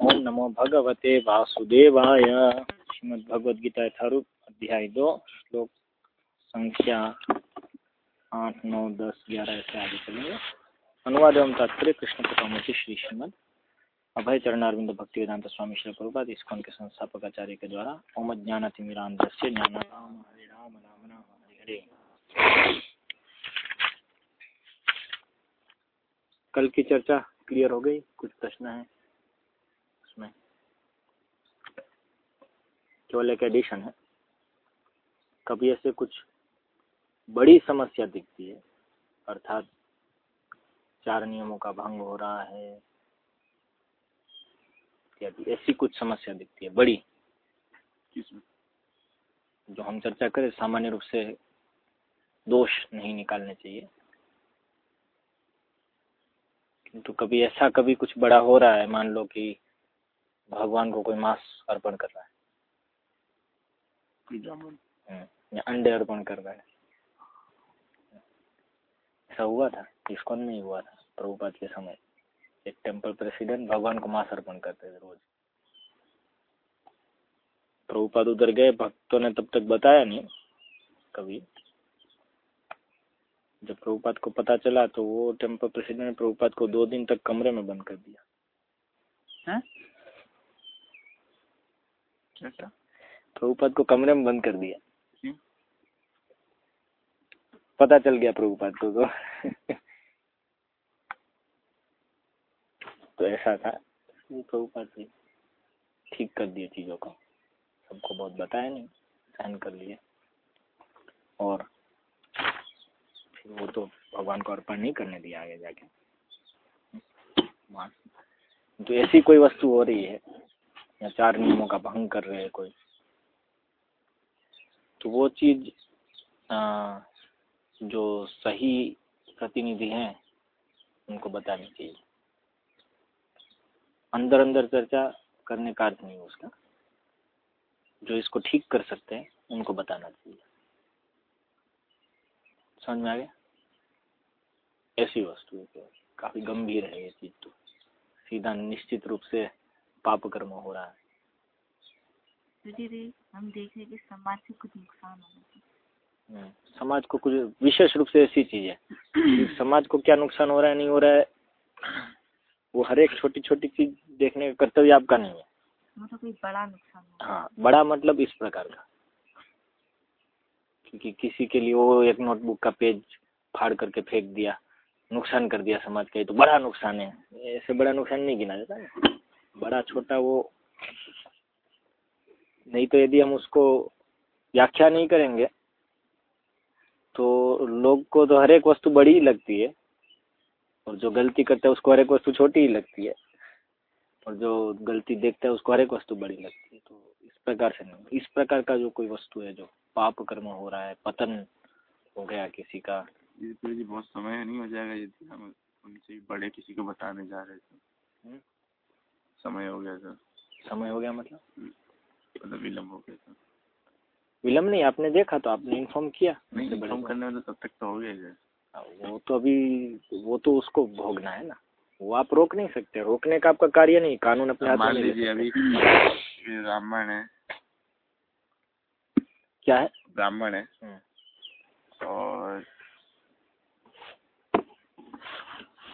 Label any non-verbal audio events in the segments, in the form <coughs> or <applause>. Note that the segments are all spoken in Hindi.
ओम नमो भगवते वासुदेवाय। श्रीमद भगवद गीता यथारूप अध्याय दो, श्लोक संख्या आठ, नौ, दस, ग्यारह ऐसे आगे चलेंगे अनुवाद एवं तात्पर्य, कृष्ण कृपामूर्ति श्री श्रीमद अभय चरणारविंद भक्ति वेदांत स्वामी श्री प्रभुपाद इसकोन के संस्थापक आचार्य के द्वारा ओम ज्ञानतिमिरांध्य ज्ञान राम हरे राम राम राम, हरे हरे। कल की चर्चा क्लियर हो गई, कुछ प्रश्न है उसमें केवल एक एडिशन है। कभी ऐसे कुछ बड़ी समस्या दिखती है अर्थात चार नियमों का भंग हो रहा है इत्यादि ऐसी कुछ समस्या दिखती है बड़ी। किसमें? जो हम चर्चा करें सामान्य रूप से दोष नहीं निकालने चाहिए। किंतु कभी ऐसा कभी कुछ बड़ा हो रहा है मान लो कि भगवान को कोई मांस अर्पण कर रहा है। अंडे अर्पण कर रहा है। ऐसा हुआ था? इसकोन में ही हुआ था, प्रभुपाद के समय। एक टेंपल प्रेसिडेंट भगवान को मांस अर्पण करते थे रोज। प्रभुपाद उधर गए, भक्तों ने तब तक बताया नहीं, कभी। जब प्रभुपाद को पता चला तो वो टेंपल प्रेसिडेंट ने प्रभुपाद को दो दिन तक कमरे में बंद कर दिया। हैं? प्रभुपाद को कमरे में बंद कर दिया। क्यों? पता चल गया प्रभुपाद को तो। <laughs> तो ऐसा था। प्रभुपाद से ठीक कर दिए चीज़ों को। सबको बहुत बताया नहीं सहन कर लिए और फिर वो तो भगवान को अर्पण नहीं करने दिया आगे जाके। तो ऐसी कोई वस्तु हो रही है या चार नियमों का भंग कर रहे हैं कोई? तो वो चीज़ जो सही प्रतिनिधि हैं, उनको बतानी चाहिए। अंदर अंदर चर्चा करने का अर्थ नहीं उसका। जो इसको ठीक कर सकते हैं, उनको बताना चाहिए। समझ में आ गया? ऐसी वस्तु काफ़ी गंभीर है ये चीज़ तो। सीधा निश्चित रूप से पाप कर्म हो रहा है। तो दीदी हम देख रहे हैं कि समाज से कुछ नुकसान हो रहा है। हम्म, समाज को कुछ विशेष रूप से ऐसी चीज़ है <clears throat> समाज को क्या नुकसान हो रहा है नहीं हो रहा है वो हर एक छोटी छोटी चीज़ देखने का कर्तव्य आपका नहीं है। मतलब कोई बड़ा नुकसान हाँ बड़ा मतलब इस प्रकार का। क्योंकि किसी के लिए वो एक नोटबुक का पेज फाड़ करके फेंक दिया नुकसान कर दिया समाज का ये तो बड़ा नुकसान है। ऐसे बड़ा नुकसान नहीं गिना जाता बड़ा छोटा वो नहीं तो यदि हम उसको व्याख्या नहीं करेंगे तो लोग को तो हर एक वस्तु बड़ी ही लगती है और जो गलती करता है उसको हर एक वस्तु छोटी ही लगती है और जो गलती देखता है उसको हर एक वस्तु बड़ी लगती है। तो इस प्रकार से नहीं इस प्रकार का जो कोई वस्तु है जो पाप कर्म हो रहा है पतन हो गया किसी का। तो जी बहुत समय नहीं हो जाएगा यदि हम उनसे बड़े किसी को बताने जा रहे थे। हम्म। समय हो गया सर समय हो गया मतलब? मतलब विलम्ब हो गया था। विलम्ब नहीं आपने देखा तो आपने इन्फॉर्म किया। नहीं इन्फॉर्म करने में तो तब तक तो हो गया ही वो तो अभी वो तो उसको भोगना है ना। वो आप रोक नहीं सकते। रोकने का आपका कार्य नहीं कानून अपने हाथ में मान लीजिए अभी ब्राह्मण है। क्या है? ब्राह्मण है। हम्म। और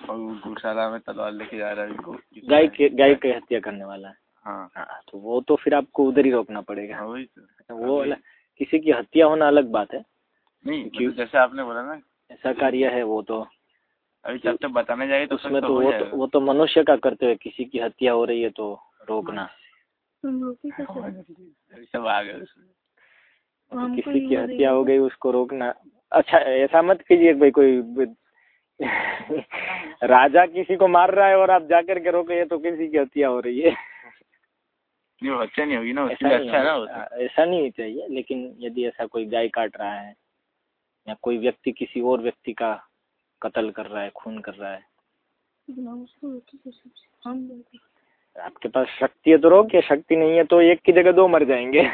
और वो गौशाला में तलवार लेके जा रहा है गाय के गाय की हत्या करने वाला है। हाँ। हाँ तो वो तो फिर आपको उधर ही रोकना पड़ेगा। हाँ वही तो। वो अलग किसी की हत्या होना अलग बात है। नहीं क्यों? मतलब जैसे आपने बोला ना ऐसा कार्य है वो तो। अभी जब तक बताने जाए तो उसमें सब तो वो तो वो तो मनुष्य का कर्तव्य है किसी की हत्या हो रही है तो रोकना। रोके कैसे अभी सब आ गए तो किसी की हत्या हो। गई उसको रोकना। अच्छा ऐसा मत कीजिए भाई कोई राजा किसी को मार रहा है और आप जाकर के रोके तो किसी की हत्या हो रही है। नहीं अच्छा नहीं होगी ना ऐसा नहीं अच्छा ना। ऐसा नहीं चाहिए लेकिन यदि ऐसा कोई गाय काट रहा है या कोई व्यक्ति किसी और व्यक्ति का कत्ल कर रहा है खून कर रहा है आपके पास शक्ति है तो रोक या शक्ति नहीं है तो एक की जगह दो मर जाएँगे। <laughs>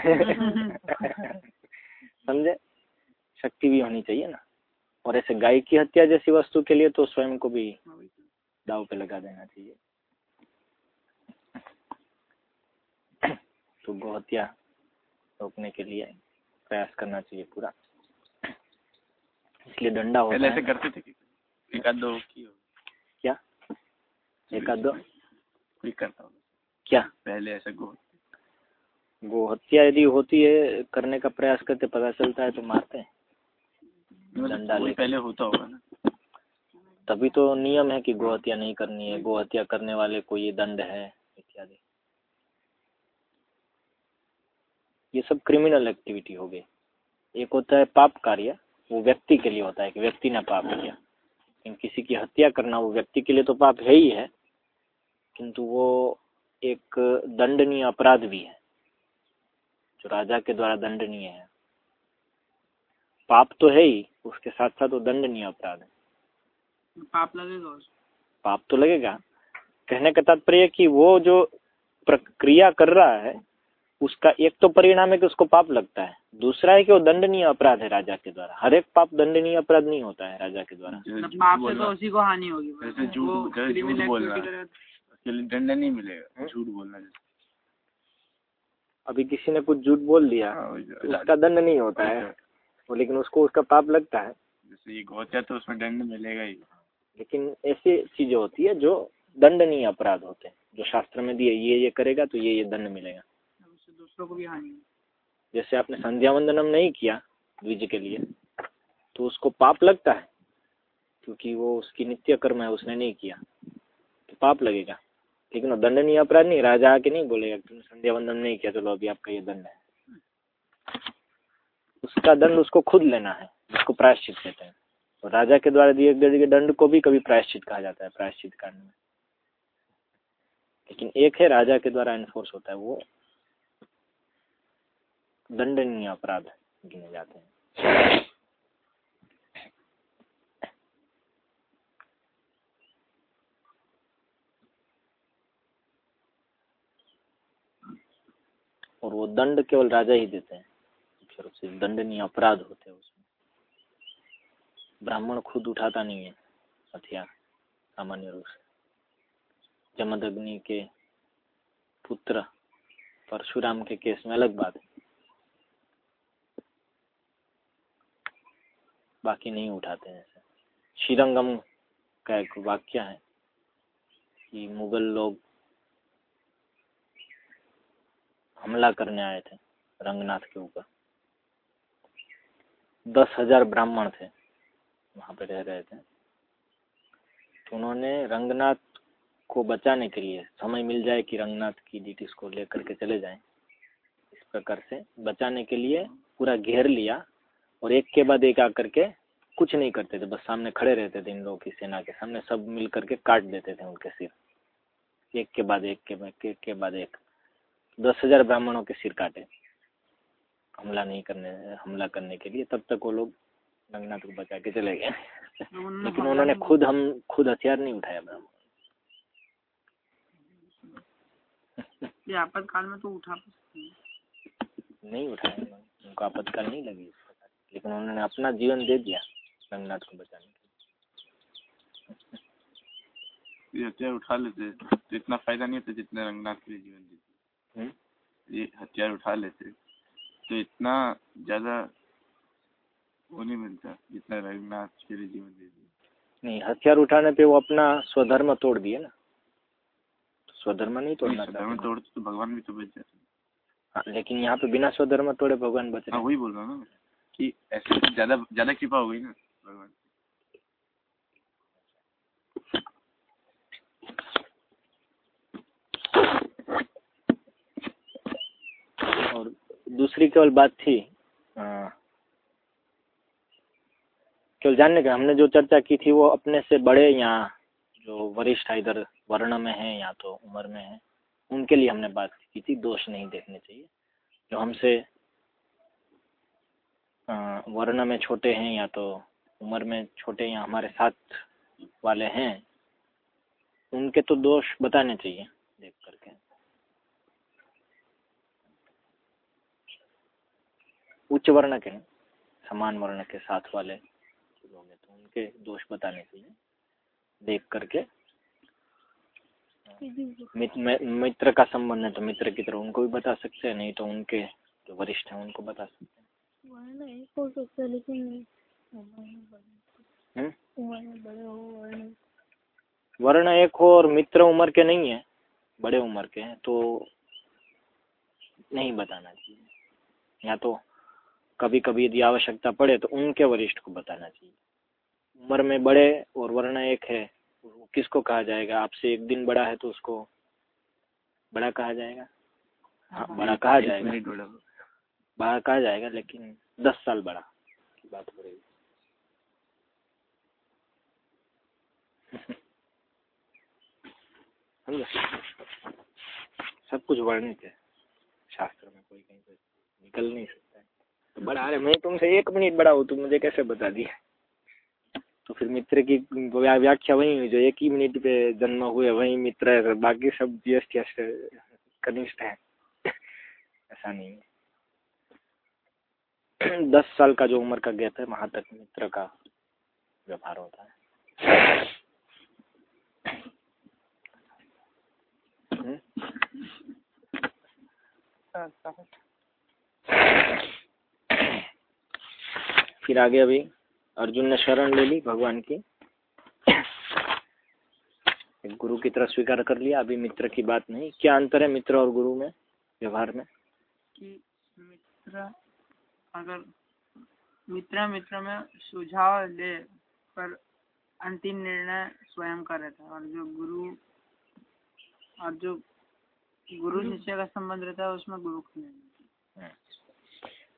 समझे? शक्ति भी होनी चाहिए ना। और ऐसे गाय की हत्या जैसी वस्तु के लिए तो स्वयं को भी दाव पे लगा देना चाहिए। तो गोहत्या रोकने के लिए प्रयास करना चाहिए पूरा। इसलिए डंडा पहले ऐसे करते थे एक आध दो की क्या? एक आध दो कोई करता होगा क्या? पहले ऐसा गो। गोहत्या यदि होती है करने का प्रयास करते पता चलता है तो मारते हैं। मतलब डंडा लेके। पहले होता होगा ना। तभी तो नियम है कि गोहत्या नहीं करनी है। गोहत्या करने वाले को ये दंड है इत्यादि ये सब क्रिमिनल एक्टिविटी हो गई एक होता है पाप कार्य वो व्यक्ति के लिए होता है कि व्यक्ति ने पाप किया। लेकिन किसी की हत्या करना वो व्यक्ति के लिए तो पाप है ही है किंतु वो एक दंडनीय अपराध भी है जो राजा के द्वारा दंडनीय है। पाप तो है ही उसके साथ साथ वो दंडनीय अपराध है। पाप लगेगा पाप तो लगेगा। कहने का तात्पर्य कि वो जो प्रक्रिया कर रहा है उसका एक तो परिणाम है कि उसको पाप लगता है। दूसरा है कि वो दंडनीय अपराध है राजा के द्वारा। हर एक पाप दंडनीय अपराध नहीं होता है राजा के द्वारा। मतलब पाप से तो उसी को हानि होगी जैसे झूठ- बोलना। तो- दंड नहीं मिलेगा झूठ बोलना अभी किसी ने कुछ झूठ बोल दिया हाँ, तो। उसका दंड नहीं होता है। लेकिन उसको उसका पाप लगता है। जैसे ये गोहत्या तो उसमें दंड मिलेगा ही। लेकिन ऐसी चीज़ें होती है जो दंडनीय अपराध होते हैं। जो शास्त्र में दिए ये ये करेगा तो ये ये दंड मिलेगा। दूसरों को भी हानि जैसे आपने संध्या वंदनम नहीं किया द्विज के लिए तो उसको पाप लगता है, क्योंकि वो उसकी नित्य कर्म है, उसने नहीं किया तो पाप लगेगा। लेकिन वो दंडनीय अपराध नहीं, राजा आके नहीं बोलेगा तुमने संध्या वंदन नहीं किया, चलो अभी आपका ये दंड है। उसका दंड उसको खुद लेना है, उसको प्रायश्चित कहते हैं। तो राजा के द्वारा दिए गए दंड को भी कभी प्रायश्चित कहा जाता है, प्रायश्चित कांड में। लेकिन एक है राजा के द्वारा एनफोर्स होता है, वो दंडनीय अपराध गिने जाते हैं। और वो दंड केवल राजा ही देते हैं मुख्य रूप से दंडनीय अपराध होते हैं उसमें। ब्राह्मण खुद उठाता नहीं है हथियार, सामान्य रूप से। जमदग्नि के पुत्र परशुराम के केस में अलग बात है। बाकी नहीं उठाते हैं ऐसे। श्रीरंगम का एक वाक्य है कि मुगल लोग हमला करने आए थे रंगनाथ के ऊपर। दस हज़ार ब्राह्मण थे वहाँ पे रह रहे थे। तो उन्होंने रंगनाथ को बचाने के लिए समय मिल जाए कि रंगनाथ की डिटीज को लेकर के चले जाएँ, इस प्रकार से बचाने के लिए पूरा घेर लिया और एक के बाद एक आकर के कुछ नहीं करते थे बस सामने खड़े रहते थे इन लोगों की सेना के सामने सब मिल करके काट देते थे उनके सिर। एक के बाद एक के बाद एक के बाद एक। दस हज़ार ब्राह्मणों के सिर काटे। हमला नहीं करने हमला करने के लिए। तब तक वो लोग रंगनाथ को बचा के चले गए। उन्होंने लेकिन उन्होंने खुद हम खुद हथियार नहीं उठाया ब्राह्मण। ये आपातकाल में तो उठा नहीं उठाया उनको आपातकाल नहीं लगी। लेकिन उन्होंने अपना जीवन दे दिया रंगनाथ को बचाने के लिए। हथियार उठा लेते तो इतना फ़ायदा नहीं होता जितना रंगनाथ के लिए जीवन देते। हम्म? ये हथियार उठा लेते तो इतना ज़्यादा वो नहीं मिलता जितना रंगनाथ के लिए जीवन दे दिया। नहीं हथियार उठाने पे वो अपना स्वधर्म तोड़ दिए ना। तो स्वधर्म नहीं तोड़ना नहीं, धर्म तोड़ते तो भगवान भी तो बच जाते। हाँ, लेकिन यहाँ पे बिना स्वधर्म तोड़े भगवान बच रहे हाँ। वही बोल रहा हूँ ना कि ऐसे तो ज़्यादा ज़्यादा कृपा हो गई ना भगवान। और दूसरी केवल बात थी। केवल जानने का हमने जो चर्चा की थी वो अपने से बड़े या जो वरिष्ठ है इधर वर्ण में है या तो उम्र में है उनके लिए हमने बात की थी दोष नहीं देखने चाहिए। जो हमसे वर्ण में छोटे हैं या तो उम्र में छोटे या हमारे साथ वाले हैं, उनके तो दोष बताने चाहिए, देख करके। उच्च वर्ण के समान वर्ण के साथ वाले लोग तो उनके दोष बताने चाहिए, देख करके। मित्र का संबंध है तो मित्र की तरह उनको भी बता सकते हैं, नहीं तो उनके जो वरिष्ठ हैं उनको बता सकते हैं। वर्ण एक हो? सकता लेकिन? वर्ण बड़े वर्ण। वर्ण एक और मित्र उम्र के नहीं है बड़े उम्र के हैं तो नहीं बताना चाहिए। या तो कभी कभी यदि आवश्यकता पड़े तो उनके वरिष्ठ को बताना चाहिए। उम्र में बड़े और वर्ण एक है वो किसको कहा जाएगा? आपसे एक दिन बड़ा है तो उसको बड़ा कहा जाएगा? हाँ बड़ा कहा जाएगा। बड़ा कहा जाएगा, लेकिन दस साल बड़ा, की बात हो रही <laughs> सब कुछ वर्णित है। शास्त्र में कोई कहीं से निकल नहीं सकता है। तो बड़ा अरे मैं तुमसे एक मिनट बड़ा हूँ, तुम मुझे कैसे बता दिया तो फिर मित्र की व्याख्या वही हुई, जो एक ही मिनट पे जन्म हुए, वही मित्र है। बाकी सब ज्येष्ठ कनिष्ठ है। <laughs> ऐसा नहीं है। <clears throat> दस साल का जो उम्र का गैप है वहाँ तक मित्र का व्यवहार होता है? फिर आगे अभी अर्जुन ने शरण ले ली भगवान की। एक गुरु की तरह स्वीकार कर लिया, अभी मित्र की बात नहीं। क्या अंतर है मित्र और गुरु में, व्यवहार में? कि मित्र अगर मित्र मित्र में सुझाव ले पर अंतिम निर्णय स्वयं का रहता है। और जो गुरु और जो गुरु शिष्य का संबंध रहता है उसमें गुरु का निर्णय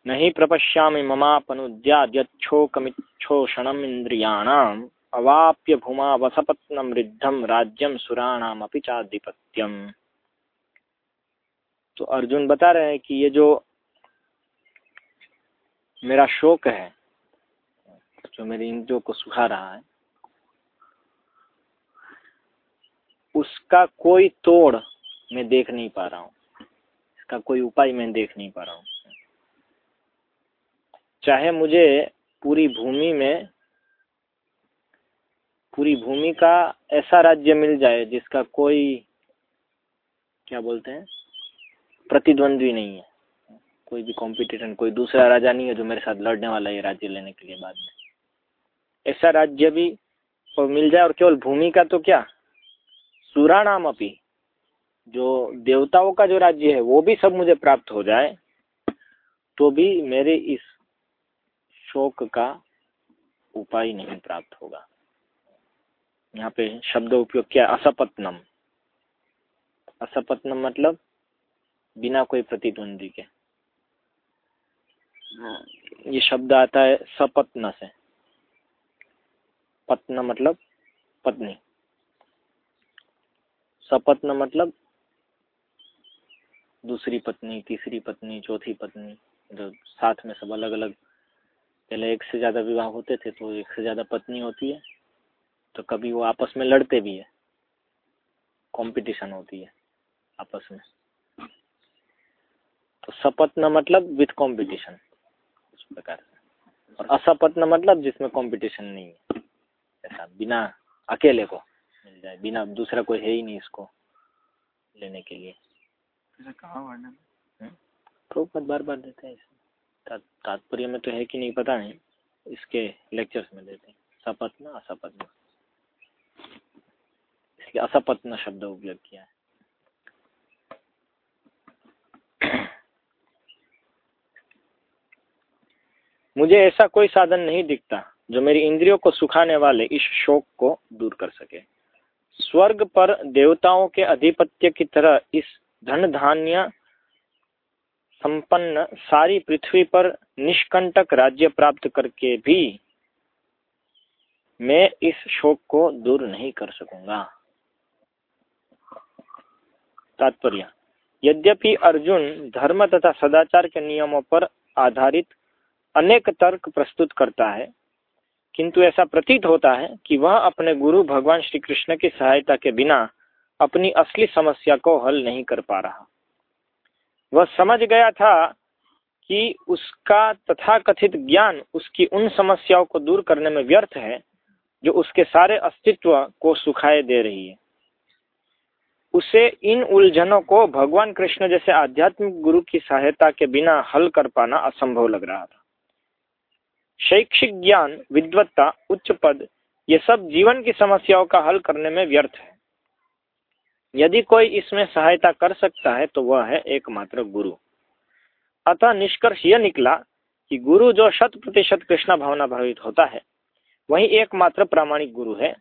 नहीं प्रपश्यामि ममापनुद्याद्यच्छोकमिच्छोषणम् इन्द्रियाणाम् अवाप्य भूमा वसपत्नं रिद्धम राज्यम सुराणामपि चाधिपत्यम। तो अर्जुन बता रहे हैं कि ये जो मेरा शोक है, जो मेरी इंद्रियों को सुखा रहा है, उसका कोई तोड़ मैं देख नहीं पा रहा हूँ। इसका कोई उपाय मैं देख नहीं पा रहा हूँ। चाहे मुझे पूरी भूमि में, पूरी भूमि का ऐसा राज्य मिल जाए जिसका कोई, क्या बोलते हैं, प्रतिद्वंद्वी नहीं है। कोई भी कंपटीशन कोई दूसरा राजा नहीं है जो मेरे साथ लड़ने वाला है राज्य लेने के लिए बाद में। ऐसा राज्य भी और मिल जाए और केवल भूमि का तो क्या? सुराणाम अपी। जो देवताओं का जो राज्य है, वो भी सब मुझे प्राप्त हो जाए तो भी मेरे इस शोक का उपाय नहीं प्राप्त होगा। यहाँ पे शब्द उपयोग क्या, असपत्नम। असपत्नम मतलब बिना कोई प्रतिद्वंदी के। ये शब्द आता है सपत्न से। पत्न मतलब पत्नी। सपत्न मतलब दूसरी पत्नी, तीसरी पत्नी, चौथी पत्नी। जो साथ में सब अलग अलग पहले एक से ज़्यादा विवाह होते थे तो एक से ज़्यादा पत्नी होती है। तो कभी वो आपस में लड़ते भी है। कंपटीशन होती है आपस में। तो सपत्न मतलब विथ कंपटीशन प्रकार से और असपत्न मतलब जिसमें कंपटीशन नहीं है। ऐसा बिना अकेले को मिल जाए बिना दूसरा कोई है ही नहीं इसको लेने के लिए। प्रभुपद बार बार देते हैं ता- तात्पर्य में तो है कि नहीं पता नहीं। इसके लेक्चर्स में देते हैं। सपत्न असपत्न। इसलिए असपत्न शब्द उपयोग किया है। मुझे ऐसा कोई साधन नहीं दिखता जो मेरी इंद्रियों को सुखाने वाले इस शोक को दूर कर सके। स्वर्ग पर देवताओं के अधिपत्य की तरह इस धन धान्य संपन्न सारी पृथ्वी पर निष्कंटक राज्य प्राप्त करके भी मैं इस शोक को दूर नहीं कर सकूँगा। तात्पर्य, यद्यपि अर्जुन धर्म तथा सदाचार के नियमों पर आधारित अनेक तर्क प्रस्तुत करता है, किंतु ऐसा प्रतीत होता है कि वह अपने गुरु भगवान श्री कृष्ण की सहायता के बिना अपनी असली समस्या को हल नहीं कर पा रहा। वह समझ गया था कि उसका तथाकथित ज्ञान उसकी उन समस्याओं को दूर करने में व्यर्थ है, जो उसके सारे अस्तित्व को सुखाए दे रही है। उसे इन उलझनों को भगवान कृष्ण जैसे आध्यात्मिक गुरु की सहायता के बिना हल कर पाना असंभव लग रहा था। शैक्षिक ज्ञान, विद्वत्ता, उच्च पद, ये सब जीवन की समस्याओं का हल करने में व्यर्थ है। यदि कोई इसमें सहायता कर सकता है तो वह है एकमात्र गुरु। अतः निष्कर्ष यह निकला कि गुरु जो शत प्रतिशत कृष्ण भावना भावित होता है, वही एकमात्र प्रामाणिक गुरु है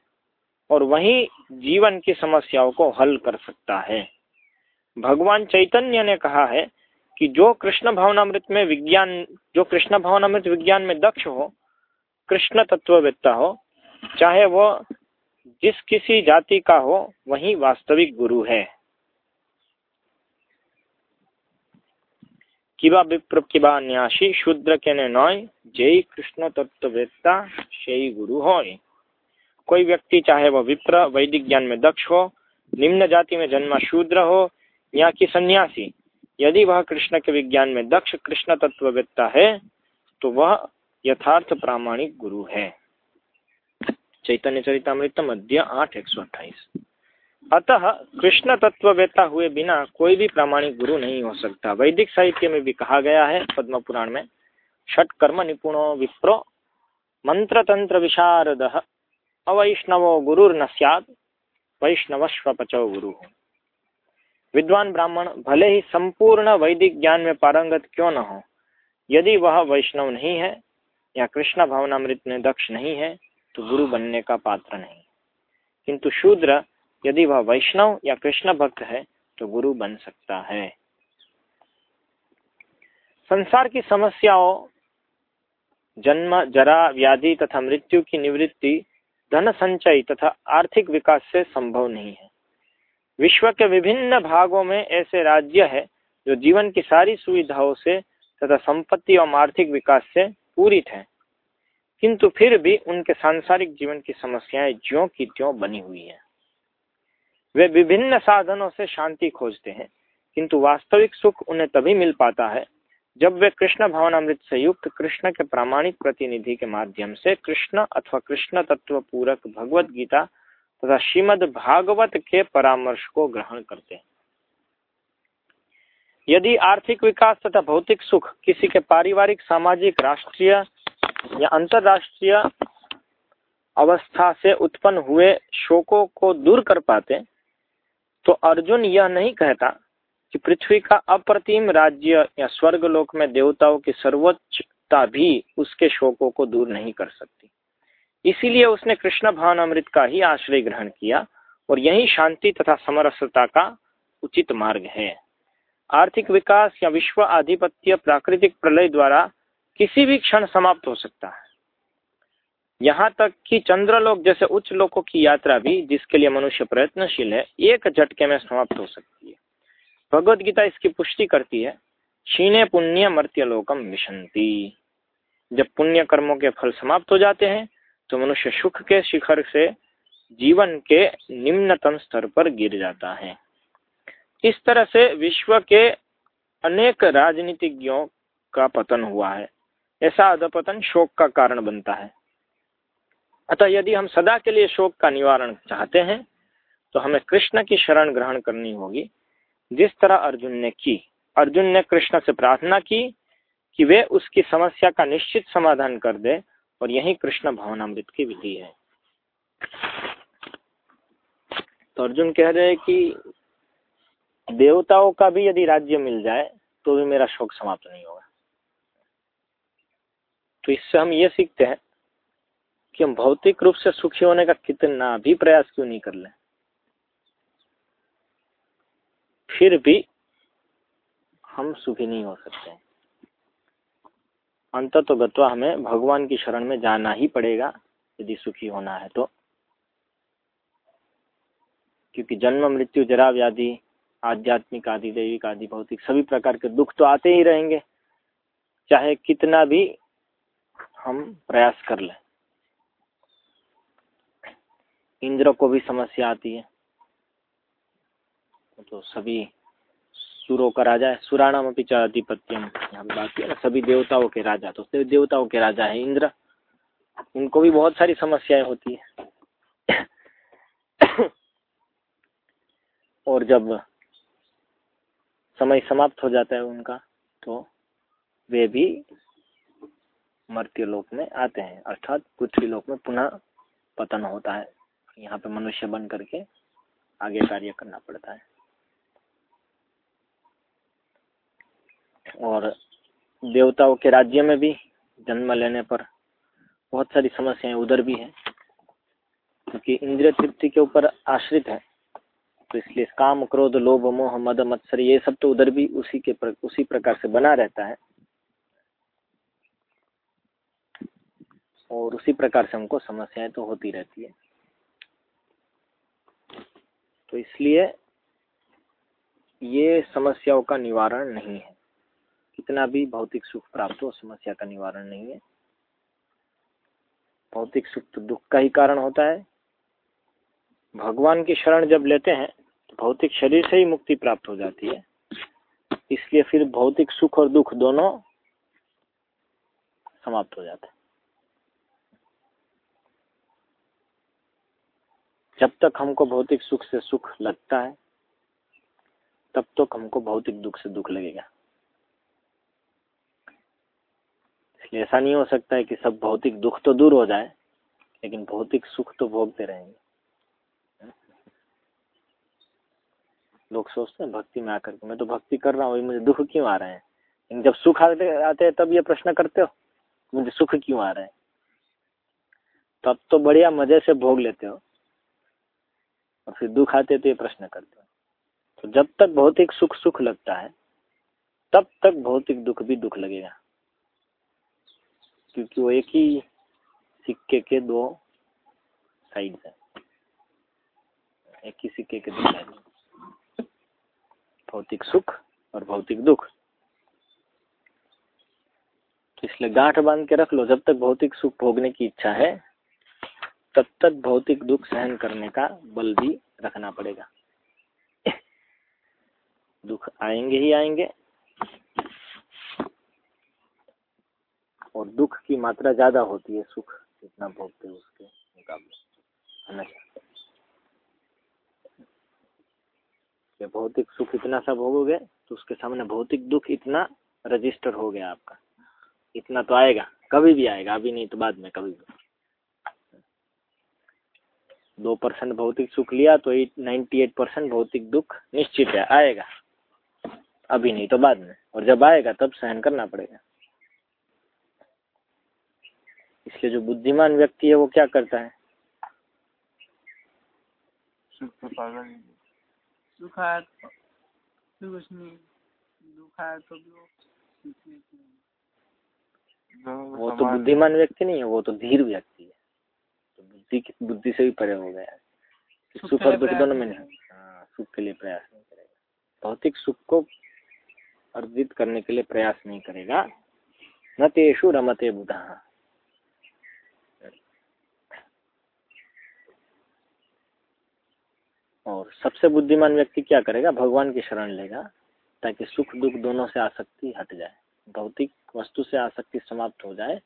और वही जीवन की समस्याओं को हल कर सकता है। भगवान चैतन्य ने कहा है कि जो कृष्ण भावनामृत में विज्ञान, जो कृष्ण भावनामृत विज्ञान में दक्ष हो, कृष्ण तत्ववेत्ता हो, चाहे वो जिस किसी जाति का हो, वही वास्तविक गुरु है। किबा विप्र किबा न्यासी शूद्र के नॉय जय कृष्ण तत्ववेत्ता से गुरु हो कोई व्यक्ति चाहे वह विप्र, वैदिक ज्ञान में दक्ष हो, निम्न जाति में जन्मा शूद्र हो, या कि सन्यासी यदि वह कृष्ण के विज्ञान में दक्ष कृष्ण तत्ववेत्ता है तो वह यथार्थ प्रामाणिक गुरु है। चैतन्य चरितमृतम अध्य आठ, एक सौ अट्ठाईस। अतः कृष्ण तत्ववेता हुए बिना कोई भी प्रामाणिक गुरु नहीं हो सकता। वैदिक साहित्य में भी कहा गया है पद्म पुराण में, षट कर्म निपुणो विप्रो मंत्र तंत्र विशारद, अवैष्णवो गुरुर्न सैद वैष्णवस्वपचो गुरु। विद्वान ब्राह्मण, भले ही संपूर्ण वैदिक ज्ञान में पारंगत क्यों न हो, यदि वह वैष्णव नहीं है या कृष्ण भावनामृत में दक्ष नहीं है तो गुरु बनने का पात्र नहीं। किंतु शूद्र, यदि वह वैष्णव या कृष्ण भक्त है तो गुरु बन सकता है। संसार की समस्याओं, जन्म, जरा, व्याधि तथा मृत्यु की निवृत्ति, धन संचय तथा आर्थिक विकास से संभव नहीं है। विश्व के विभिन्न भागों में ऐसे राज्य है जो जीवन की सारी सुविधाओं से तथा संपत्ति और आर्थिक विकास से पूरित है। किंतु फिर भी उनके सांसारिक जीवन की समस्याएँ ज्यो की त्यों बनी हुई है। वे विभिन्न साधनों से शांति खोजते हैं, किंतु वास्तविक सुख उन्हें तभी मिल पाता है जब वे कृष्ण भावनामृत से युक्त कृष्ण के प्रामाणिक प्रतिनिधि के माध्यम से कृष्ण अथवा कृष्ण तत्व पूरक भगवत गीता तथा श्रीमद भागवत के परामर्श को ग्रहण करते हैं। यदि आर्थिक विकास तथा भौतिक सुख किसी के पारिवारिक, सामाजिक, राष्ट्रीय या अंतरराष्ट्रीय अवस्था से उत्पन्न हुए शोकों को दूर कर पाते तो अर्जुन यह नहीं कहता कि पृथ्वी का अप्रतिम राज्य या स्वर्ग लोक में देवताओं की सर्वोच्चता भी उसके शोकों को दूर नहीं कर सकती। इसीलिए उसने कृष्ण भवन अमृत का ही आश्रय ग्रहण किया और यही शांति तथा समरसता का उचित मार्ग है। आर्थिक विकास या विश्व आधिपत्य प्राकृतिक प्रलय द्वारा किसी भी क्षण समाप्त हो सकता है। यहाँ तक कि चंद्रलोक जैसे उच्च लोकों की यात्रा भी, जिसके लिए मनुष्य प्रयत्नशील है, एक झटके में समाप्त हो सकती है। भगवत गीता इसकी पुष्टि करती है क्षीणे पुण्य मर्त्य लोकम विशंति। जब पुण्य कर्मों के फल समाप्त हो जाते हैं तो मनुष्य सुख के शिखर से जीवन के निम्नतम स्तर पर गिर जाता है। इस तरह से विश्व के अनेक राजनीतिज्ञों का पतन हुआ है। ऐसा अधपतन शोक का कारण बनता है। अतः यदि हम सदा के लिए शोक का निवारण चाहते हैं तो हमें कृष्ण की शरण ग्रहण करनी होगी। जिस तरह अर्जुन ने की, अर्जुन ने कृष्ण से प्रार्थना की कि वे उसकी समस्या का निश्चित समाधान कर दे और यही कृष्ण भावनामृत की विधि है। तो अर्जुन कह रहे हैं कि देवताओं का भी यदि राज्य मिल जाए तो भी मेरा शोक समाप्त नहीं होगा। तो इससे हम ये सीखते हैं कि हम भौतिक रूप से सुखी होने का कितना भी प्रयास क्यों नहीं कर लें, फिर भी हम सुखी नहीं हो सकते। अंत तो गत्वा हमें भगवान की शरण में जाना ही पड़ेगा यदि सुखी होना है तो। क्योंकि जन्म, मृत्यु जरा व्याधि आध्यात्मिक आदि, दैविक आदि, भौतिक सभी प्रकार के दुख तो आते ही रहेंगे। चाहे कितना भी हम प्रयास कर लें। इंद्र को भी समस्या आती है। तो सभी सुरों का राजा है सुराणाम अपनी अधिपत्यम यहाँ पे बात ना सभी देवताओं के राजा तो सभी देवताओं के राजा है, इंद्र। उनको भी बहुत सारी समस्याएँ होती है। <coughs> और जब समय समाप्त हो जाता है उनका तो वे भी मर्त्य लोक में आते हैं। अर्थात पृथ्वी लोक में पुनः पतन होता है। यहाँ पे मनुष्य बन करके आगे कार्य करना पड़ता है। और देवताओं के राज्य में भी जन्म लेने पर बहुत सारी समस्याएँ उधर भी हैं क्योंकि इंद्रिय तृप्ति के ऊपर आश्रित है। तो इसलिए काम क्रोध लोभ मोह मद मत्सर ये सब तो उधर भी उसी के प्र, उसी प्रकार से बना रहता है। और उसी प्रकार से हमको समस्याएँ तो होती रहती है। तो इसलिए ये समस्याओं का निवारण नहीं है। कितना भी भौतिक सुख प्राप्त हो, समस्या का निवारण नहीं है। भौतिक सुख तो दुख का ही कारण होता है। भगवान की शरण जब लेते हैं तो भौतिक शरीर से ही मुक्ति प्राप्त हो जाती है। इसलिए फिर भौतिक सुख और दुख दोनों समाप्त हो जाते हैं। जब तक हमको भौतिक सुख से सुख लगता है, तब तक तो हमको भौतिक दुख से दुख लगेगा। इसलिए ऐसा नहीं हो सकता है कि सब भौतिक दुख तो दूर हो जाए, लेकिन भौतिक सुख तो भोगते रहेंगे। लोग सोचते हैं, भक्ति में आकर के, मैं तो भक्ति कर रहा हूँ मुझे दुख क्यों आ रहे हैं? लेकिन जब सुख आते आते हैं, तब ये प्रश्न करते हो, मुझे सुख क्यों आ रहे हैं? तब तो बढ़िया मज़े से भोग लेते हो, और फिर दुख आते तो ये प्रश्न करते हो। तो जब तक भौतिक सुख सुख लगता है, तब तक भौतिक दुख भी दुख लगेगा। क्योंकि वो एक ही सिक्के के दो साइड है। एक ही सिक्के के दो साइड भौतिक सुख और भौतिक दुख। तो इसलिए गांठ बाँध के रख लो। जब तक भौतिक सुख भोगने की इच्छा है, तब तक भौतिक दुख सहन करने का बल भी रखना पड़ेगा। दुख आएँगे ही आएँगे। और दुख की मात्रा ज़्यादा होती है, सुख जितना भोगते उसके मुकाबले। हमेशा। भौतिक सुख इतना सा भोगोगे तो उसके सामने भौतिक दुख इतना रजिस्टर हो गया आपका। इतना तो आएगा, कभी भी आएगा, अभी नहीं तो बाद में, कभी भी। दो परसेंट भौतिक सुख लिया तो नाइन्टी एट परसेंट भौतिक दुख निश्चित है, आएगा। अभी नहीं तो बाद में। और जब आएगा तब सहन करना पड़ेगा। इसलिए जो बुद्धिमान व्यक्ति है वो क्या करता है? सुख तो पागल सुख आया तो कुछ नहीं। दुख आया तो वो तो बुद्धिमान व्यक्ति नहीं है वो तो धीर व्यक्ति है। तो बुद्धि बुद्धि से भी परे हो गया है। सुख और दुख दोनों में नहीं हाँ सुख के लिए प्रयास नहीं करेगा। भौतिक सुख को अर्जित करने के लिए प्रयास नहीं करेगा। न तेषु रमते बुधा। और सबसे बुद्धिमान व्यक्ति क्या करेगा? भगवान की शरण लेगा, ताकि सुख दुख दोनों से आसक्ति हट जाए, भौतिक वस्तु से आसक्ति समाप्त हो जाए।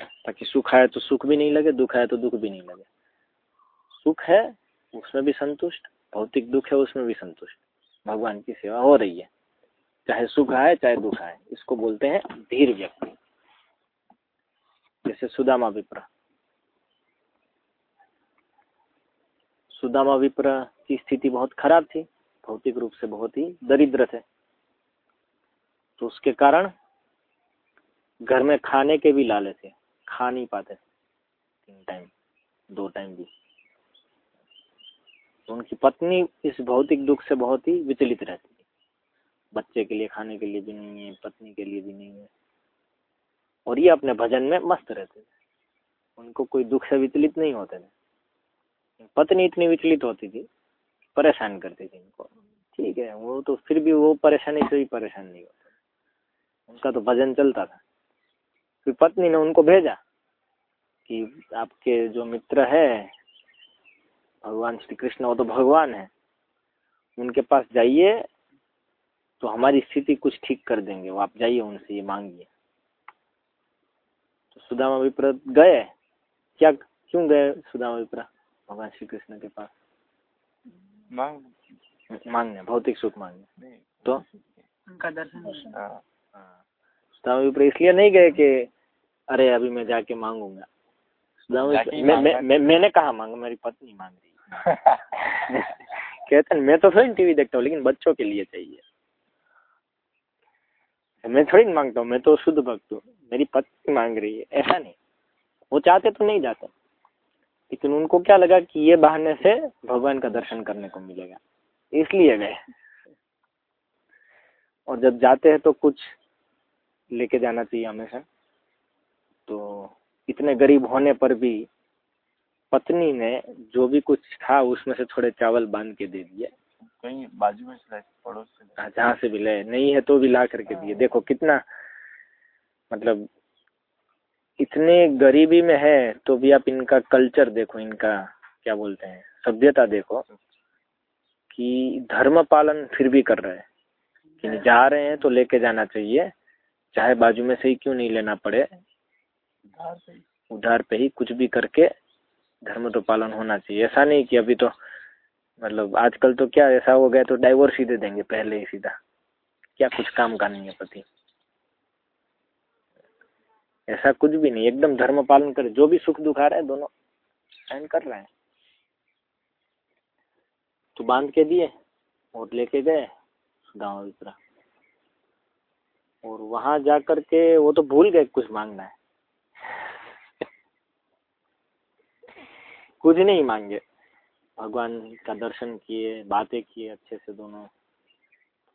ताकि सुख आए तो सुख भी नहीं लगे, दुख आए तो दुख भी नहीं लगे। सुख है, उसमें भी संतुष्ट, भौतिक दुख है, उसमें भी संतुष्ट। भगवान की सेवा हो रही है। चाहे सुख आए, चाहे दुख आए, इसको बोलते हैं धीर व्यक्ति। जैसे सुदामा विप्र। सुदामा विप्र की स्थिति बहुत खराब थी, भौतिक रूप से बहुत ही दरिद्र थे। तो उसके कारण घर में खाने के भी लाले थे, खा नहीं पाते तीन टाइम दो टाइम भी। तो उनकी पत्नी इस भौतिक दुख से बहुत ही विचलित रहती थी। बच्चे के लिए खाने के लिए भी नहीं है, पत्नी के लिए भी नहीं है। और ये अपने भजन में मस्त रहते थे। उनको कोई दुख से विचलित नहीं होते थे। पत्नी इतनी विचलित होती थी, परेशान करती थी इनको। ठीक है, वो तो फिर भी वो परेशानी से भी परेशान नहीं होता उनका तो भजन चलता था। फिर पत्नी ने उनको भेजा कि आपके जो मित्र है, भगवान श्री कृष्ण, वो तो भगवान है। उनके पास जाइए तो हमारी स्थिति कुछ ठीक कर देंगे। वो आप जाइए, उनसे ये मांगिए। तो सुदामा विप्र गए। क्या, क्यों गए सुदामा विप्र? भगवान श्री कृष्ण के पास। मांग मांगने भौतिक सुख मांगने। तो? उनका दर्शन हाँ हाँ। सुदामा इसलिए नहीं गए कि अरे अभी मैं जाके मांगूँगा। सुदामा मैं, मैं, मैं, मैंने कहा मांगा मेरी पत्नी मांग रही है। <laughs> कहते हैं मैं तो थोड़ी टीवी देखता हूँ लेकिन बच्चों के लिए चाहिए। मैं थोड़ी माँगता हूँ मैं तो शुद्ध भक्त हूँ। मेरी पत्नी मांग रही है ऐसा नहीं। वो चाहते तो नहीं जाते। लेकिन उनको क्या लगा कि ये बहाने से भगवान का दर्शन करने को मिलेगा? इसलिए गए। और जब जाते हैं तो कुछ लेके जाना चाहिए हमेशा। तो इतने गरीब होने पर भी पत्नी ने जो भी कुछ था उसमें से थोड़े चावल बाँध के दे दिए। कहीं बाजू में पड़ोस से हाँ, जहाँ से भी ले नहीं है तो भी ला करके दिए। देखो कितना मतलब इतने गरीबी में है तो भी आप इनका कल्चर देखो इनका क्या बोलते हैं सभ्यता देखो कि धर्म पालन फिर भी कर रहे हैं। कि जा रहे हैं तो लेके जाना चाहिए चाहे बाजू में से ही क्यों नहीं लेना पड़े। उधार पे ही। उधार पे ही कुछ भी करके धर्म तो पालन होना चाहिए। ऐसा नहीं कि अभी तो मतलब आजकल तो क्या ऐसा हो गया तो डाइवोर्स ही दे देंगे पहले ही सीधा। क्या कुछ काम का नहीं है पति। ऐसा कुछ भी नहीं, एकदम धर्म पालन कर, जो भी सुख दुख आ रहा है, दोनों सहन कर रहे हैं। तो बाँध के दिए, और लेके गए सुदामा विप्रा और वहाँ जा कर के वो तो भूल गए कुछ मांगना है। कुछ नहीं मांगे। भगवान का दर्शन किए, बातें किए अच्छे से दोनों।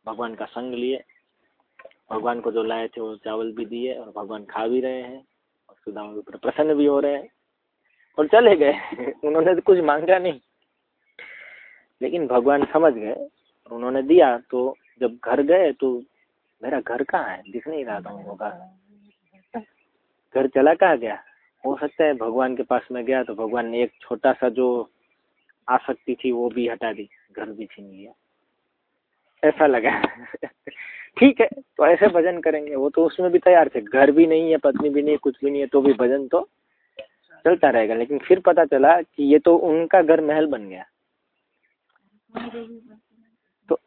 भगवान का संग लिए। भगवान को जो लाए थे वो चावल भी दिए और भगवान खा भी रहे हैं और सुदामा विप्र प्रसन्न भी हो रहे हैं और चले गए। <laughs> उन्होंने तो कुछ मांगा नहीं। लेकिन भगवान समझ गए और उन्होंने दिया तो जब घर गए तो मेरा घर कहाँ है? दिख नहीं रहा था उनको घर। घर चला कहाँ गया? हो सकता है भगवान के पास में गया तो भगवान ने एक छोटा सा जो आसक्ति थी, वो भी हटा दी। घर भी छीन लिया। ऐसा लगा। <laughs> ठीक है तो ऐसे भजन करेंगे। वो तो उसमें भी तैयार थे। घर भी नहीं है, पत्नी भी नहीं है, कुछ भी नहीं है तो भी भजन तो चलता रहेगा। लेकिन फिर पता चला कि ये तो उनका घर महल बन गया। तो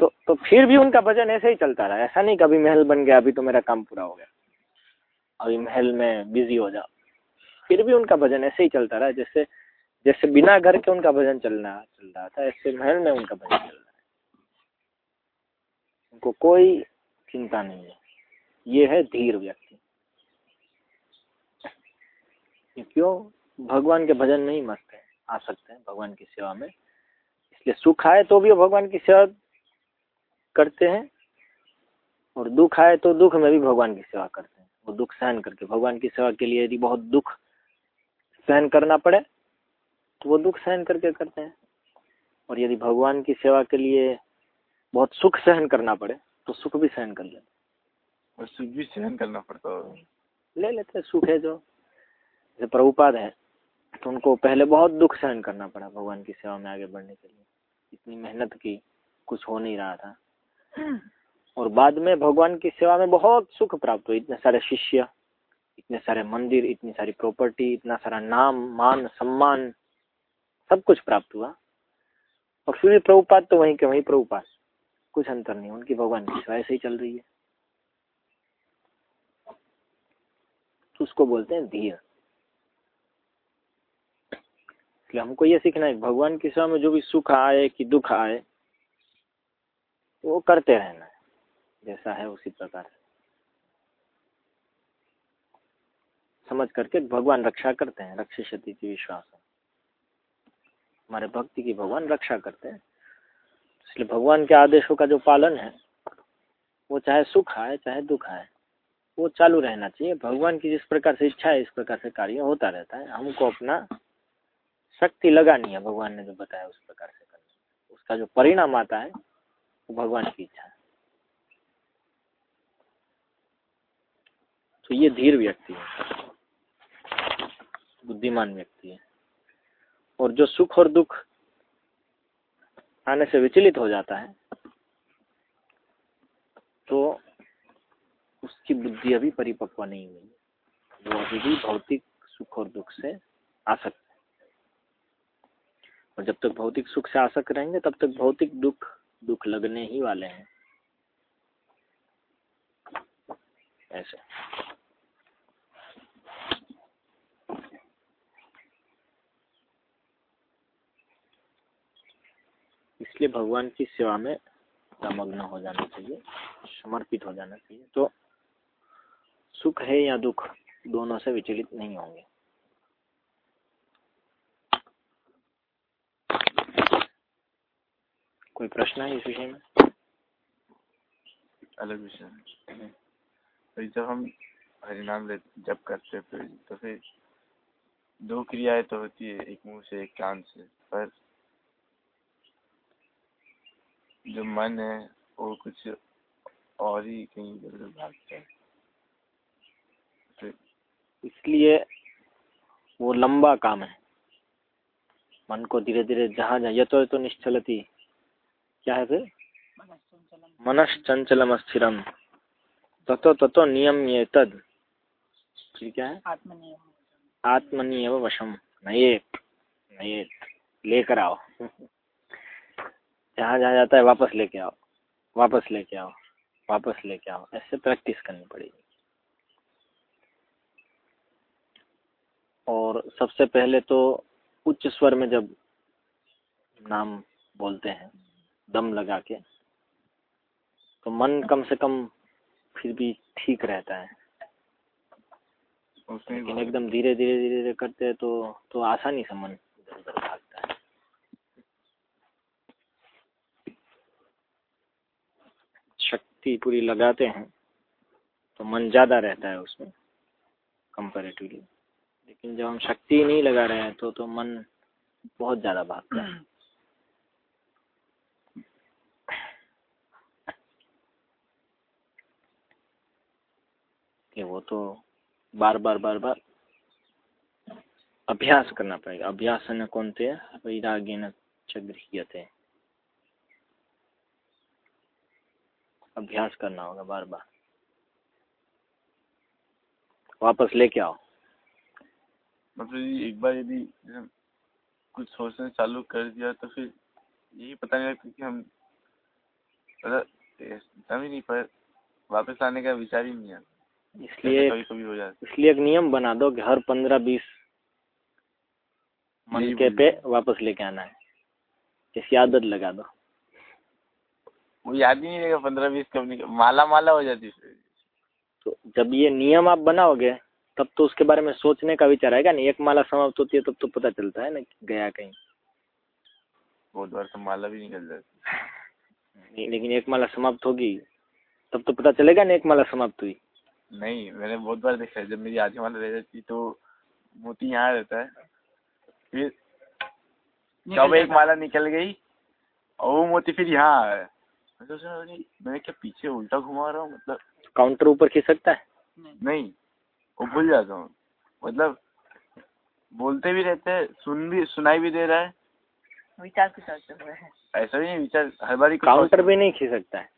तो तो फिर भी उनका भजन ऐसे ही चलता रहा। ऐसा नहीं कभी महल बन गया, अभी तो मेरा काम पूरा हो गया। अभी महल में बिज़ी हो जाओ। फिर भी उनका भजन ऐसे ही चलता रहा, जैसे जैसे बिना घर के उनका भजन चलना, चल रहा था, ऐसे महल में उनका भजन चल रहा उनको कोई चिंता नहीं है। ये है धीर व्यक्ति। क्यों? भगवान के भजन नहीं मस्त है आ सकते हैं भगवान की सेवा में। इसलिए सुख आए तो भी वो भगवान की सेवा करते हैं, और दुख आए तो दुख में भी भगवान की सेवा करते हैं। वो दुख सहन करके, भगवान की सेवा के लिए यदि बहुत दुख सहन करना पड़े तो वो दुख सहन करके करते हैं। और यदि भगवान की सेवा के लिए बहुत सुख सहन करना पड़े तो सुख भी सहन कर लेते। और सुख भी सहन करना पड़ता होगा ले लेते सुख है जो जैसे प्रभुपाद है तो उनको पहले बहुत दुख सहन करना पड़ा भगवान की सेवा में आगे बढ़ने के लिए। इतनी मेहनत की कुछ हो नहीं रहा था। और बाद में भगवान की सेवा में बहुत सुख प्राप्त हुआ। इतने सारे शिष्य इतने सारे मंदिर इतनी सारी प्रॉपर्टी इतना सारा नाम मान सम्मान सब कुछ प्राप्त हुआ। और फिर भी प्रभुपाद तो वहीं के वहीं प्रभुपाद। कुछ अंतर नहीं, उनकी भगवान की सेवा ऐसे ही चल रही है। तो उसको बोलते हैं धीर। इसलिए हमको ये सीखना है, भगवान की सेवा में जो भी सुख आए, कि दुख आए, वो करते रहना है, जैसा है उसी प्रकार समझ करके भगवान रक्षा करते हैं, रक्षिष्यति की विश्वास। हमारे भक्ति की भगवान रक्षा करते हैं। इसलिए भगवान के आदेशों का जो पालन है, वो चाहे सुख आए, चाहे दुख आए, वो चालू रहना चाहिए। भगवान की जिस प्रकार से इच्छा है, इस प्रकार से कार्य होता रहता है। हमको अपना शक्ति लगानी है, भगवान ने जो बताया उस प्रकार से करना। उसका जो परिणाम आता है, वो भगवान की इच्छा है। तो ये धीर व्यक्ति है। बुद्धिमान व्यक्ति है। और जो सुख और दुख आने से विचलित हो जाता है। तो उसकी बुद्धि अभी परिपक्व नहीं हुई। वो अभी भी भौतिक सुख और दुख से आ सकता और जब तक भौतिक सुख से आसक्त रहेंगे, तब तक भौतिक दुख दुख लगने ही वाले हैं। ऐसे। इसलिए भगवान की सेवा में मग्न हो जाना चाहिए, समर्पित हो जाना चाहिए। तो सुख है या दुख दोनों से विचलित नहीं होंगे। कोई प्रश्न है इस विषय में? अलग विषय फिर जब हम हरिनाम जब करते फिर तो फिर दो क्रियाएँ तो होती है, एक मुँह से, एक कान से। पर जो मन है वो कुछ और ही कहीं इधर भागता है। इसलिए वो लंबा काम है। मन को धीरे धीरे जहाँ जहाँ ये तो, तो निश्चलती। क्या है फिर? मनश्चंचलम स्थिरम ततो ततो नियम ये तद फिर क्या है? आत्मनियम। आत्मनियम वशम नएक नएक लेकर आओ। जहाँ जहाँ जाता है वापस लेके आओ। वापस लेके आओ। वापस लेके आओ। ऐसे प्रैक्टिस करनी पड़ेगी। और सबसे पहले तो उच्च स्वर में जब नाम बोलते हैं दम लगा के तो मन कम से कम फिर भी ठीक रहता है। लेकिन एकदम धीरे धीरे धीरे धीरे करते हैं तो तो आसानी से मन इधर उधर भागता है शक्ति पूरी लगाते हैं तो मन ज़्यादा रहता है उसमें कंपेरेटिवली लेकिन जब हम शक्ति नहीं लगा रहे हैं तो तो मन बहुत ज़्यादा भागता है। कि वो तो बार बार बार बार अभ्यास करना पड़ेगा। अभ्यास न कौन थे वैराग्य न गृह्यते अभ्यास करना होगा बार बार वापस लेके आओ। मतलब एक बार यदि कुछ सोचना चालू कर दिया तो फिर यही पता नहीं लगता कि हम मतलब समझ नहीं पर वापस आने का विचार ही नहीं आता। इसलिए कभी कभी हो जाता इसलिए एक नियम बना दो कि हर पंद्रह बीस मन यही के पे वापस लेके आना है। इसकी आदत लगा दो। वो याद ही नहीं रहेगा पंद्रह बीस कब निकल माला माला हो जाती फिर। तो जब ये नियम आप बनाओगे तब तो उसके बारे में सोचने का विचार आएगा नहीं एक माला समाप्त होती है तब तो पता चलता है ना कि गया कहीं। बहुत बार तो माला भी निकल जाती। नहीं, लेकिन एक माला समाप्त होगी तब तो पता चलेगा ना एक माला समाप्त हुई। नहीं मैंने बहुत बार देखा है जब मेरी आधी माला रह जाती तो मोती यहाँ रहता है। फिर जब एक माला निकल गई और वो मोती फिर यहाँ आया मैं तो सोचा, मैं क्या पीछे उल्टा घुमा रहा हूँ? मतलब काउंटर ऊपर खींच सकता है? नहीं। वो भूल जाता हूँ। मतलब बोलते भी रहते हैं सुन भी सुनाई भी दे रहा है। विचार के साथ चल ऐसा भी नहीं विचार हर बार काउंटर भी नहीं खींच सकता है।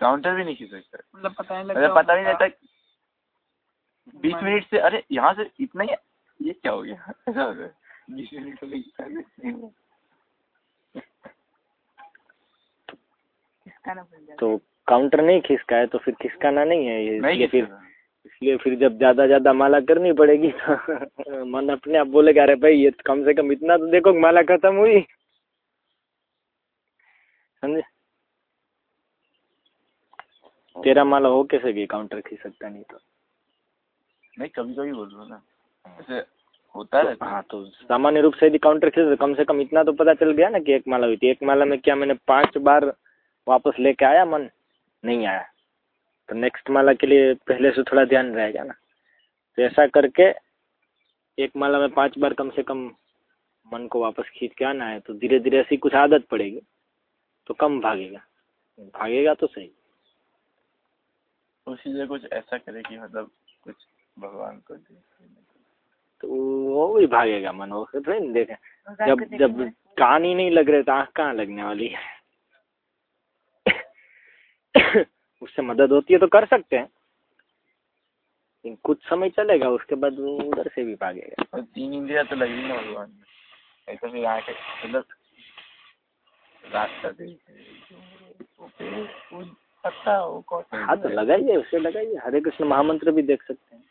काउंटर भी नहीं खींच सकता है। मतलब पता नहीं मतलब लगता पता नहीं रहता बीस मिनट से अरे यहाँ से इतना ही ये क्या हो गया? <laughs> ऐसा है बीस मिनट गई किसका ना भूल जाता तो काउंटर नहीं खिसका है तो फिर खिसकाना नहीं है ये इसलिए फिर इसलिए फिर जब ज़्यादा ज़्यादा माला करनी पड़ेगी तो <laughs> मन अपने आप बोलेगा अरे भाई ये कम से कम इतना तो देखो माला खत्म हुई। समझे? तेरा माला हो कैसे गई? काउंटर खींच सकता नहीं तो। नहीं कभी कभी बोल रहा ना। ऐसे होता रहता है हाँ तो सामान्य रूप से यदि काउंटर खींचे तो कम से कम इतना तो पता चल गया ना कि एक माला हुई थी। एक माला में क्या मैंने पाँच बार वापस लेके आया मन? नहीं आया। तो नेक्स्ट माला के लिए पहले से थोड़ा ध्यान रहेगा ना। तो ऐसा करके एक माला में पाँच बार कम से कम मन को वापस खींच के आना है तो धीरे धीरे ऐसी कुछ आदत पड़ेगी तो कम भागेगा। भागेगा तो सही। उसी से कुछ ऐसा करे कि मतलब कुछ भगवान को तो वो भी भागेगा मन वो फिर नहीं देखे। जब जब कान ही नहीं लग रहे तो आँख कहाँ लगने वाली है? <coughs> उससे मदद होती है तो कर सकते हैं। लेकिन कुछ समय चलेगा उसके बाद वो उधर से भी भागेगा। और तीन इंद्रिया तो लगी ना भगवान ऐसा फिर आँखें मतलब रास्ता कौन हाँ तो लगाइए उसे लगाइए। हरे कृष्ण महामंत्र भी देख सकते हैं।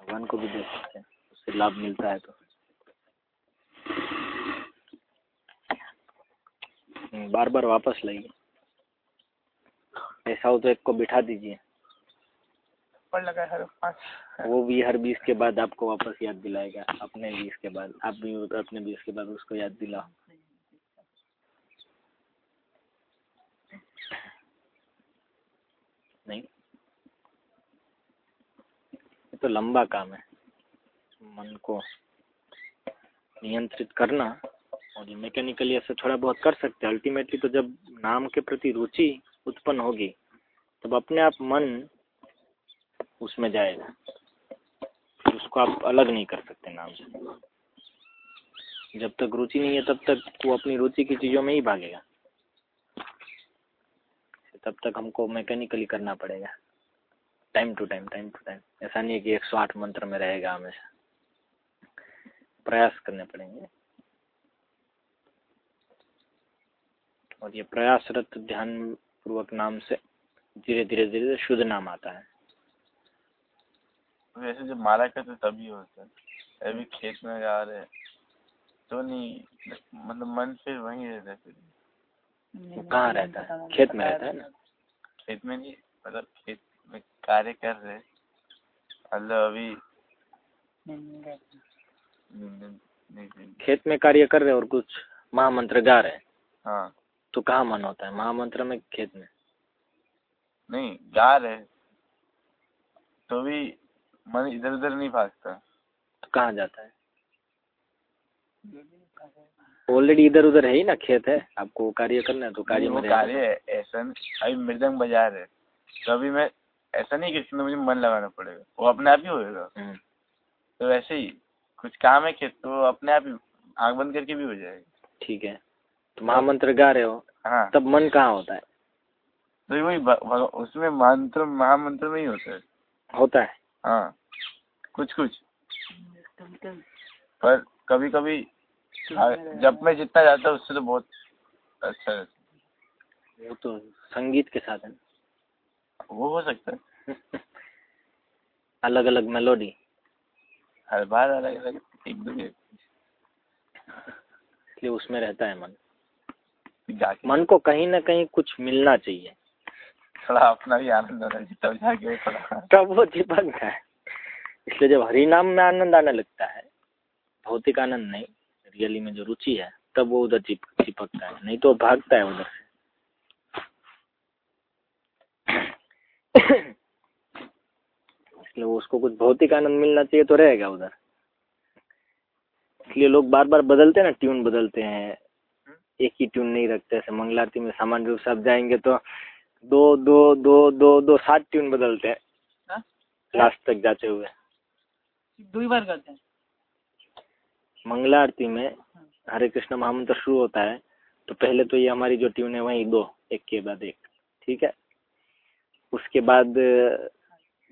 भगवान को भी देख सकते हैं। उससे लाभ मिलता है तो। बार बार वापस लाइए। ऐसा हो तो एक को बिठा दीजिए। पर लगा हर पाँच। वो भी हर बीस के बाद आपको वापस याद दिलाएगा। अपने बीस के बाद आप भी अपने बीस के बाद उसको याद दिलाओ। नहीं। ये तो लंबा काम है। मन को नियंत्रित करना और ये मैकेनिकली ऐसे थोड़ा बहुत कर सकते हैं। अल्टीमेटली तो जब नाम के प्रति रुचि उत्पन्न होगी, तब अपने आप मन उसमें जाएगा। उसको आप अलग नहीं कर सकते नाम से। जब तक रुचि नहीं है, तब तक वो अपनी रुचि की चीज़ों में ही भागेगा। तब तक हमको मैकेनिकली करना पड़ेगा। Time to time time to time ऐसा नहीं है कि एक सौ आठ मंत्र में रहेगा हमेशा। प्रयास करने पड़ेंगे। और ये प्रयासरत ध्यान पूर्वक नाम से धीरे धीरे धीरे शुद्ध नाम आता है। वैसे जब मारा करते तभी होता है। अभी खेत में जा रहे तो नहीं मतलब मन फिर वहीं रहता है फिर। कहाँ रहता है? खेत में रहता है ना? खेत में नहीं मतलब खेत में कार्य कर रहे मतलब अभी नहीं- नहीं- नहीं- खेत में कार्य कर रहे और कुछ महामंत्र गा रहे हाँ। तो कहाँ मन होता है? महामंत्र में खेत में। नहीं गा रहे। तो भी मन इधर उधर नहीं भागता। तो कहाँ जाता है? ऑलरेडी इधर उधर है ही ना खेत है? आपको कार्य करना है तो कार्य में कार्य है। ऐसा अभी मृदंग बजा रहे तो अभी मैं ऐसा नहीं कि इसमें मुझे मन लगाना पड़ेगा। वो अपने आप ही होएगा। हम्म, तो वैसे ही कुछ काम है खेत तो अपने आप ही आँख बंद करके भी हो जाएगा। ठीक है। तो महामंत्र गा रहे हो हाँ। तब मन कहाँ होता है? तो वही उसमें मंत्र महामंत्र में ही होता है। होता है। हाँ कुछ कुछ पर कभी कभी जब मैं जितना जाता हूँ उससे तो बहुत अच्छा रहता वो तो संगीत के साथ है है। वो हो सकता है। अलग अलग मेलोडी हर बार अलग अलग एक दो के। <laughs> इसलिए उसमें रहता है मन। मन को कहीं ना कहीं कुछ मिलना चाहिए। थोड़ा अपना भी आनंद होना चाहिए तब जाके थोड़ा तब वो चिपकता है। इसलिए जब हरि नाम में आनंद आने लगता है भौतिक आनंद नहीं रियली में जो रुचि है तब वो उधर चिप चिपकता है नहीं तो भागता है उधर से। इसलिए वो उसको कुछ भौतिक आनंद मिलना चाहिए तो रहेगा उधर। इसलिए लोग बार बार बदलते हैं ना ट्यून बदलते हैं एक ही ट्यून नहीं रखते ऐसे मंगलारती में सामान्य रूप से आप जाएँगे तो दो दो दो दो दो सात ट्यून बदलते हैं। हाँ? लास्ट तक जाते हुए। दो ही बार करते हैं? मंगला आरती में हरे कृष्ण महामंत्र शुरू होता है तो पहले तो ये हमारी जो ट्यून है वही दो एक के बाद एक ठीक है? उसके बाद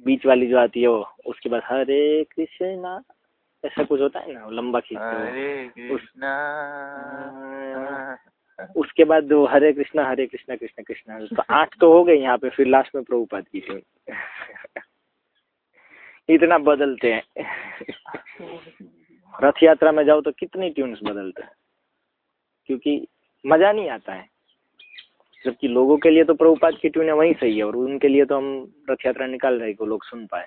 बीच वाली जो आती है वो उसके बाद हरे कृष्णा ऐसा कुछ होता है ना लंबा खींचते हुए हरे उसके बाद वो हरे कृष्णा हरे कृष्णा कृष्ण कृष्णा। तो आठ तो हो गए यहाँ पे फिर लास्ट में प्रभुपाद की ट्यून इतना बदलते हैं। रथ यात्रा में जाओ तो कितनी ट्यून्स बदलते हैं? क्योंकि मज़ा नहीं आता है। जबकि लोगों के लिए तो प्रभुपाद की ट्यून है वही सही है और उनके लिए तो हम रथ यात्रा निकाल रहे को लोग सुन पाए।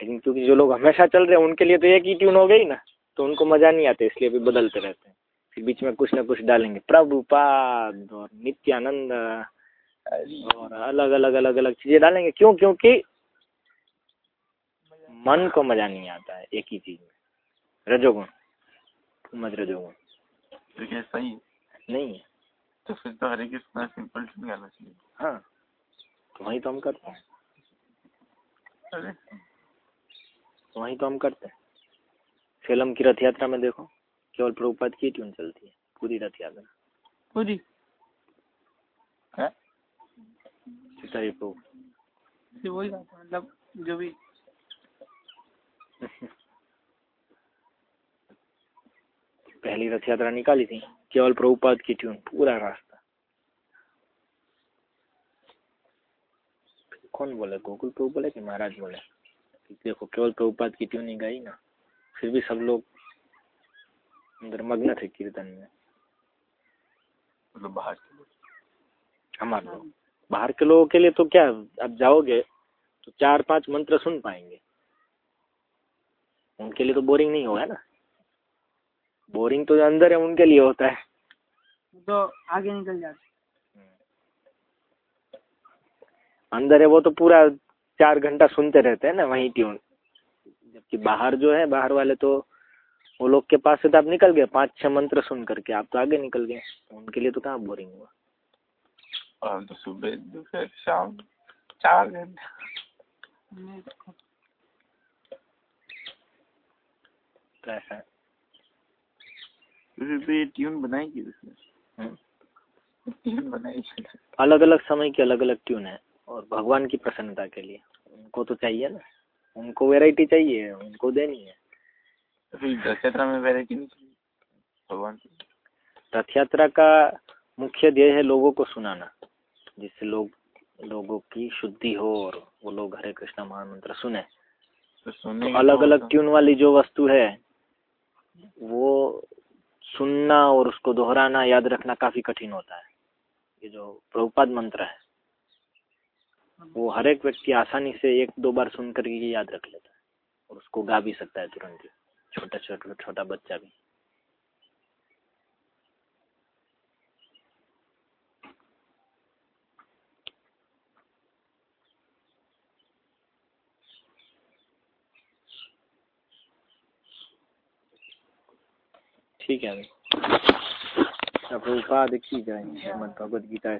लेकिन क्योंकि जो लोग हमेशा चल रहे हैं उनके लिए तो एक ही ट्यून हो गई ना तो उनको मज़ा नहीं आता इसलिए भी बदलते रहते हैं। फिर बीच में कुछ ना कुछ डालेंगे। प्रभुपाद और नित्यानंद और अलग अलग अलग अलग चीज़ें डालेंगे। क्यों? क्योंकि मन को मज़ा नहीं आता है एक ही चीज़ में। रजोगुण। मत रजोगुण। तो क्या सही है? नहीं है। तो फिर तो हरे कृष्णा सिंपल गाना चाहिए। हाँ। तो वही तो हम करते हैं। अरे। तो वही तो हम करते हैं। फ़िल्म की रथ यात्रा में देखो केवल प्रभुपाद की ट्यून चलती है पूरी रथ यात्रा। पूरी? हैं? प्रभु। वही बात है, मतलब जो भी। <laughs> पहली रथ यात्रा निकाली थी केवल प्रभुपाद की ट्यून पूरा रास्ता। कौन बोले? गोकुल प्रभु बोले कि महाराज बोले? देखो केवल प्रभुपाद की ट्यून ही गाई ना फिर भी सब लोग अंदर मग्न थे कीर्तन में। मतलब बाहर के लोग? हमारे लोग। बाहर के लोगों के लिए तो क्या अब जाओगे तो चार पाँच मंत्र सुन पाएँगे। उनके लिए तो बोरिंग नहीं होगा ना। बोरिंग तो अंदर है उनके लिए होता है। तो आगे निकल जाते। अंदर है वो तो पूरा चार घंटा सुनते रहते हैं ना वही ट्यून। जबकि बाहर जो है बाहर वाले तो वो लोग के पास से तो आप निकल गए पाँच छह मंत्र सुन करके आप तो आगे निकल गए। उनके लिए तो कहाँ बोरिंग हुआ? और तो सुबह दोपहर शाम चार घंटा। तो है। फिर ट्यून बनाई की। ट्यून बनाई अलग अलग समय की अलग अलग ट्यून है। और भगवान की प्रसन्नता के लिए। उनको तो चाहिए ना। उनको वेराइटी चाहिए उनको देनी है। तो फिर दस यात्रा में वैरायटी नहीं चाहिए? भगवान रथ यात्रा का मुख्य ध्येय है लोगों को सुनाना जिससे लोग लोगों की शुद्धि हो और वो लोग हरे कृष्णा महामंत्र सुने। तो सुनने तो अलग अलग ट्यून वाली जो वस्तु है वो सुनना और उसको दोहराना याद रखना काफ़ी कठिन होता है। ये जो प्रभुपाद मंत्र है वो हर एक व्यक्ति आसानी से एक दो बार सुन कर ये याद रख लेता है और उसको गा भी सकता है तुरंत ही। छोटा छोटा छोटा बच्चा भी। ठीक है अभी। प्रभुपाद की जाए श्रीमद् भगवद गीता